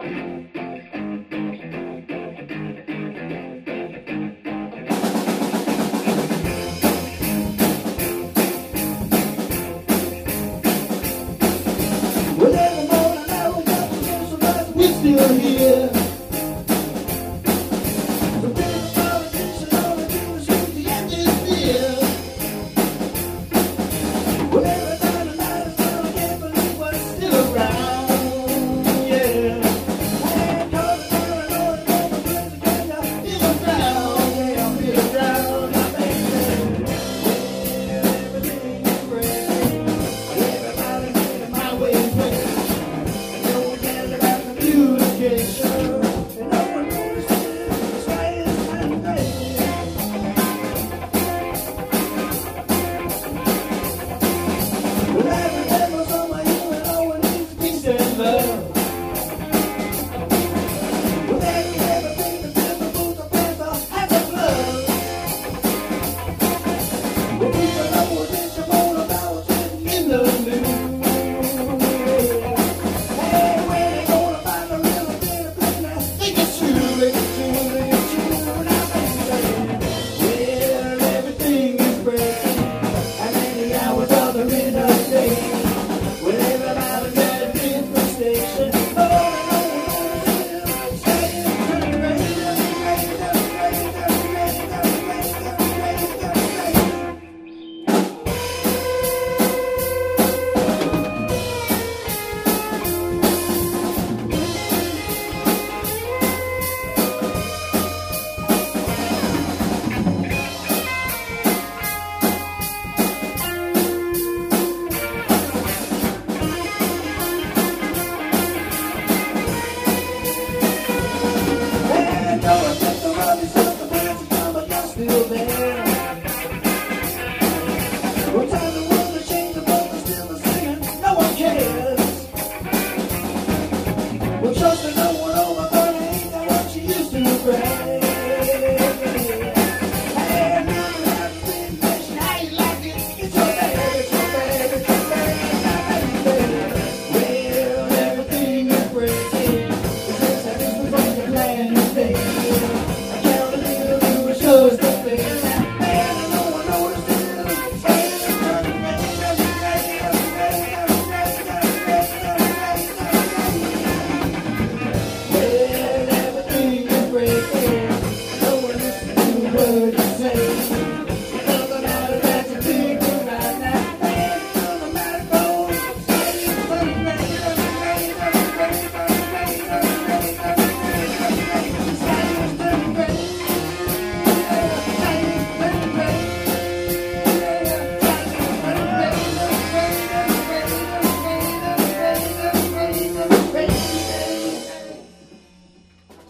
communication. goes